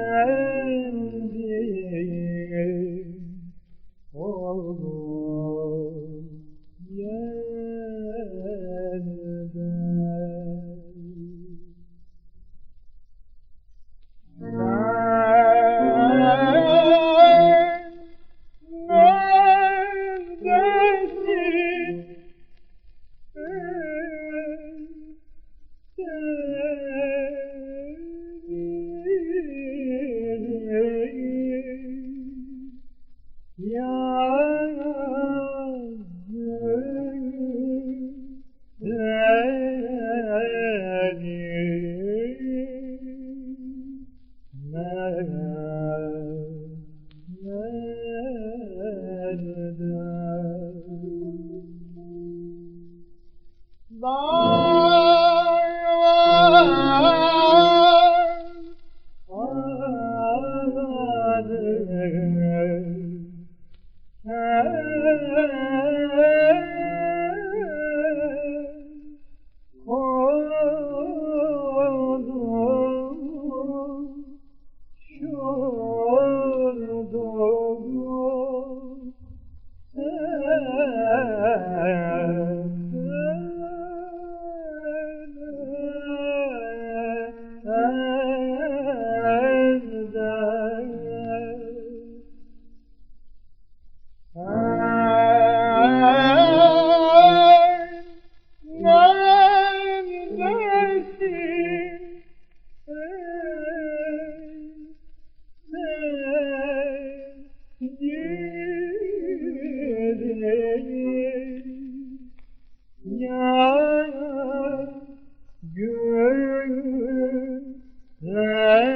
Oh, Lord. Yeah.